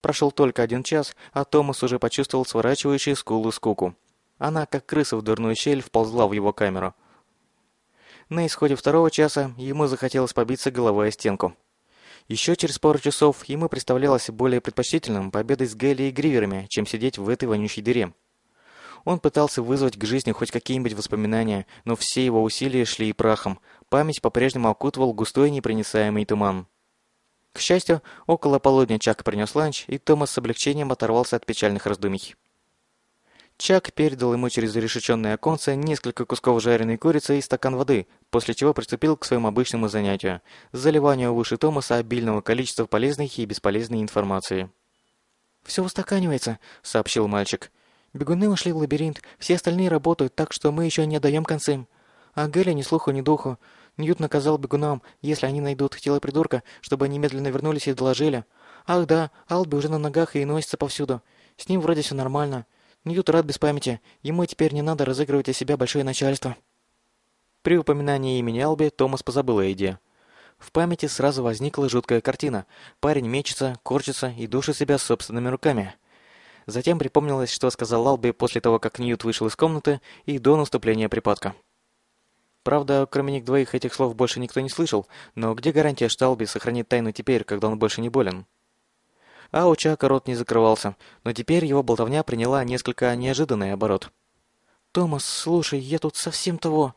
Прошел только один час, а Томас уже почувствовал сворачивающую скулу скуку. Она, как крыса в дурную щель, вползла в его камеру. На исходе второго часа ему захотелось побиться головой о стенку. Еще через пару часов ему представлялось более предпочтительным победой с Гелли и Гриверами, чем сидеть в этой вонючей дыре. Он пытался вызвать к жизни хоть какие-нибудь воспоминания, но все его усилия шли и прахом. Память по-прежнему окутывал густой непроницаемый туман. К счастью, около полудня Чак принес ланч, и Томас с облегчением оторвался от печальных раздумий. Чак передал ему через зарешеченное оконце несколько кусков жареной курицы и стакан воды, после чего приступил к своему обычному занятию – заливанию в уши Томаса обильного количества полезной и бесполезной информации. «Все устаканивается», – сообщил мальчик. «Бегуны ушли в лабиринт, все остальные работают, так что мы еще не отдаем концы. А Геля ни слуху, ни духу. Ньют наказал бегунам, если они найдут тело придурка, чтобы они медленно вернулись и доложили. Ах да, Алби уже на ногах и носится повсюду. С ним вроде все нормально». Ньют рад без памяти. Ему теперь не надо разыгрывать из себя большое начальство. При упоминании имени Алби Томас позабыл о еде. В памяти сразу возникла жуткая картина. Парень мечется, корчится и душит себя собственными руками. Затем припомнилось, что сказал Алби после того, как Ньют вышел из комнаты и до наступления припадка. Правда, кроме них двоих этих слов больше никто не слышал, но где гарантия, что Алби сохранит тайну теперь, когда он больше не болен? А у Чака рот не закрывался, но теперь его болтовня приняла несколько неожиданный оборот. «Томас, слушай, я тут совсем того.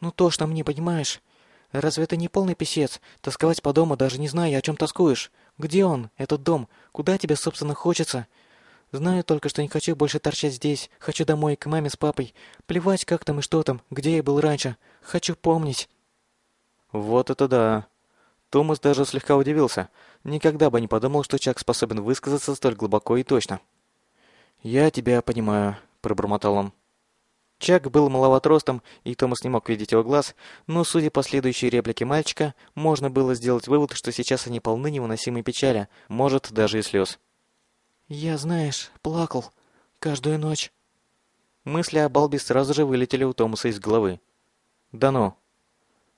Ну тошно мне, понимаешь? Разве это не полный писец? Тосковать по дому, даже не зная, о чем тоскуешь. Где он, этот дом? Куда тебе, собственно, хочется? Знаю только, что не хочу больше торчать здесь. Хочу домой, к маме с папой. Плевать, как там и что там, где я был раньше. Хочу помнить». «Вот это да!» Томас даже слегка удивился. Никогда бы не подумал, что Чак способен высказаться столь глубоко и точно. «Я тебя понимаю», — пробормотал он. Чак был маловат ростом, и Томас не мог видеть его глаз, но, судя по следующей реплике мальчика, можно было сделать вывод, что сейчас они полны невыносимой печали, может, даже и слез. «Я, знаешь, плакал. Каждую ночь». Мысли о Балби сразу же вылетели у Томаса из головы. «Да ну».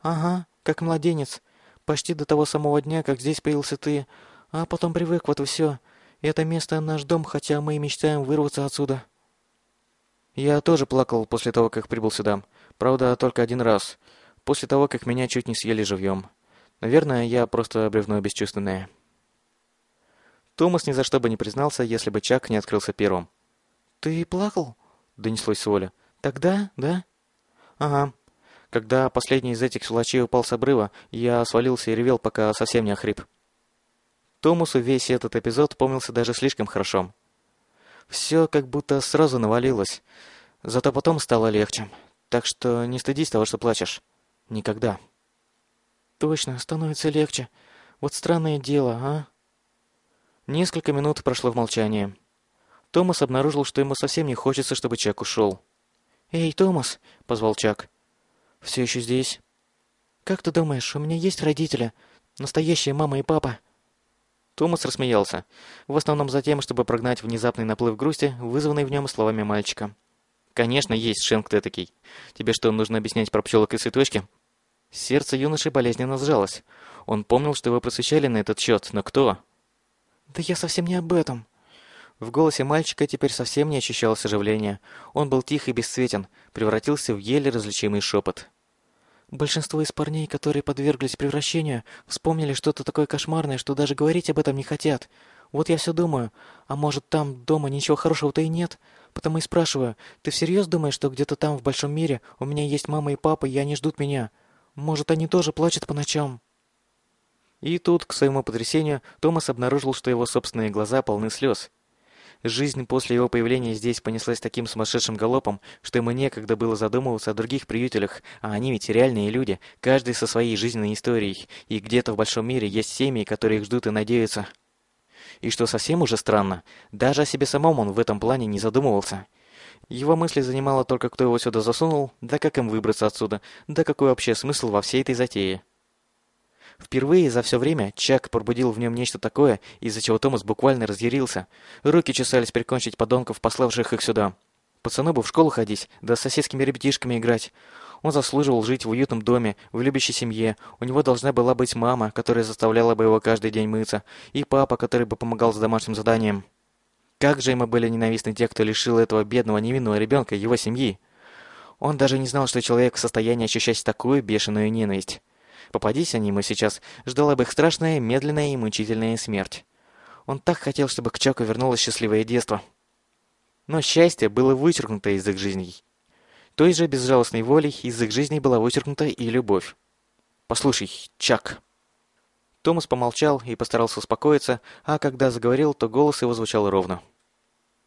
«Ага, как младенец. Почти до того самого дня, как здесь появился ты. А потом привык, вот и все. Это место наш дом, хотя мы и мечтаем вырваться отсюда. Я тоже плакал после того, как прибыл сюда. Правда, только один раз. После того, как меня чуть не съели живьем. Наверное, я просто бревно бесчувственное. Томас ни за что бы не признался, если бы Чак не открылся первым. «Ты плакал?» — донеслось с воли. «Тогда, да?» «Ага. Когда последний из этих сволочей упал с обрыва, я свалился и ревел, пока совсем не охрип. Томасу весь этот эпизод помнился даже слишком хорошо. Все как будто сразу навалилось. Зато потом стало легче. Так что не стыдись того, что плачешь. Никогда. Точно, становится легче. Вот странное дело, а? Несколько минут прошло в молчании. Томас обнаружил, что ему совсем не хочется, чтобы Чак ушел. «Эй, Томас!» — позвал Чак. Все еще здесь? Как ты думаешь, у меня есть родители? Настоящие мама и папа?» Томас рассмеялся. В основном за тем, чтобы прогнать внезапный наплыв грусти, вызванный в нем словами мальчика. «Конечно, есть, Шенк ты такой. Тебе что, нужно объяснять про пчелок и цветочки?» Сердце юноши болезненно сжалось. Он помнил, что его просвещали на этот счет, но кто? «Да я совсем не об этом». В голосе мальчика теперь совсем не ощущалось оживления. Он был тих и бесцветен, превратился в еле различимый шепот. Большинство из парней, которые подверглись превращению, вспомнили что-то такое кошмарное, что даже говорить об этом не хотят. Вот я все думаю, а может там дома ничего хорошего-то и нет? Потому и спрашиваю, ты всерьез думаешь, что где-то там в большом мире у меня есть мама и папа, и они ждут меня? Может, они тоже плачут по ночам?» И тут, к своему потрясению, Томас обнаружил, что его собственные глаза полны слез. Жизнь после его появления здесь понеслась таким сумасшедшим галопом, что ему некогда было задумываться о других приютелях, а они ведь реальные люди, каждый со своей жизненной историей, и где-то в большом мире есть семьи, которые их ждут и надеются. И что совсем уже странно, даже о себе самом он в этом плане не задумывался. Его мысли занимало только, кто его сюда засунул, да как им выбраться отсюда, да какой вообще смысл во всей этой затее. Впервые за все время Чак пробудил в нем нечто такое, из-за чего Томас буквально разъярился. Руки чесались прикончить подонков, пославших их сюда. Пацаны бы в школу ходить, да с соседскими ребятишками играть. Он заслуживал жить в уютном доме, в любящей семье. У него должна была быть мама, которая заставляла бы его каждый день мыться, и папа, который бы помогал с домашним заданием. Как же ему были ненавистны те, кто лишил этого бедного невинного ребенка его семьи. Он даже не знал, что человек в состоянии ощущать такую бешеную ненависть. Попадись они ему сейчас, ждала бы их страшная, медленная и мучительная смерть. Он так хотел, чтобы к Чаку вернулось счастливое детство. Но счастье было вычеркнуто из их жизней. Той же безжалостной волей из их жизней была вычеркнута и любовь. «Послушай, Чак». Томас помолчал и постарался успокоиться, а когда заговорил, то голос его звучал ровно.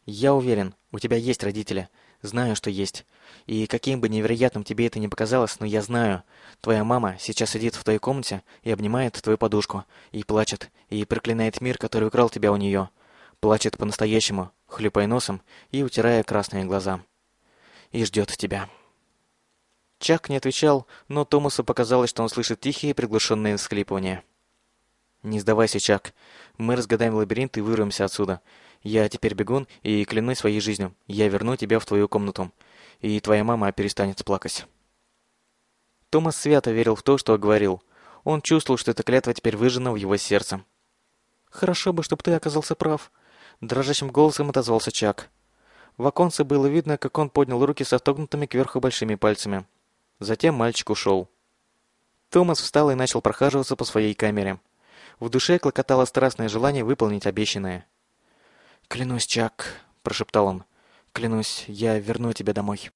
«Я уверен, у тебя есть родители. Знаю, что есть. И каким бы невероятным тебе это ни показалось, но я знаю. Твоя мама сейчас сидит в твоей комнате и обнимает твою подушку, и плачет, и проклинает мир, который украл тебя у нее. Плачет по-настоящему, хлюпая носом и утирая красные глаза. И ждет тебя. Чак не отвечал, но Томасу показалось, что он слышит тихие приглушенные всхлипывания. «Не сдавайся, Чак. Мы разгадаем лабиринт и вырвемся отсюда. Я теперь бегун и клянусь своей жизнью. Я верну тебя в твою комнату. И твоя мама перестанет плакать. Томас свято верил в то, что говорил. Он чувствовал, что эта клятва теперь выжжена в его сердце. «Хорошо бы, чтобы ты оказался прав», — дрожащим голосом отозвался Чак. В оконце было видно, как он поднял руки со отогнутыми кверху большими пальцами. Затем мальчик ушел. Томас встал и начал прохаживаться по своей камере. В душе клокотало страстное желание выполнить обещанное. «Клянусь, Чак», — прошептал он, — «клянусь, я верну тебя домой».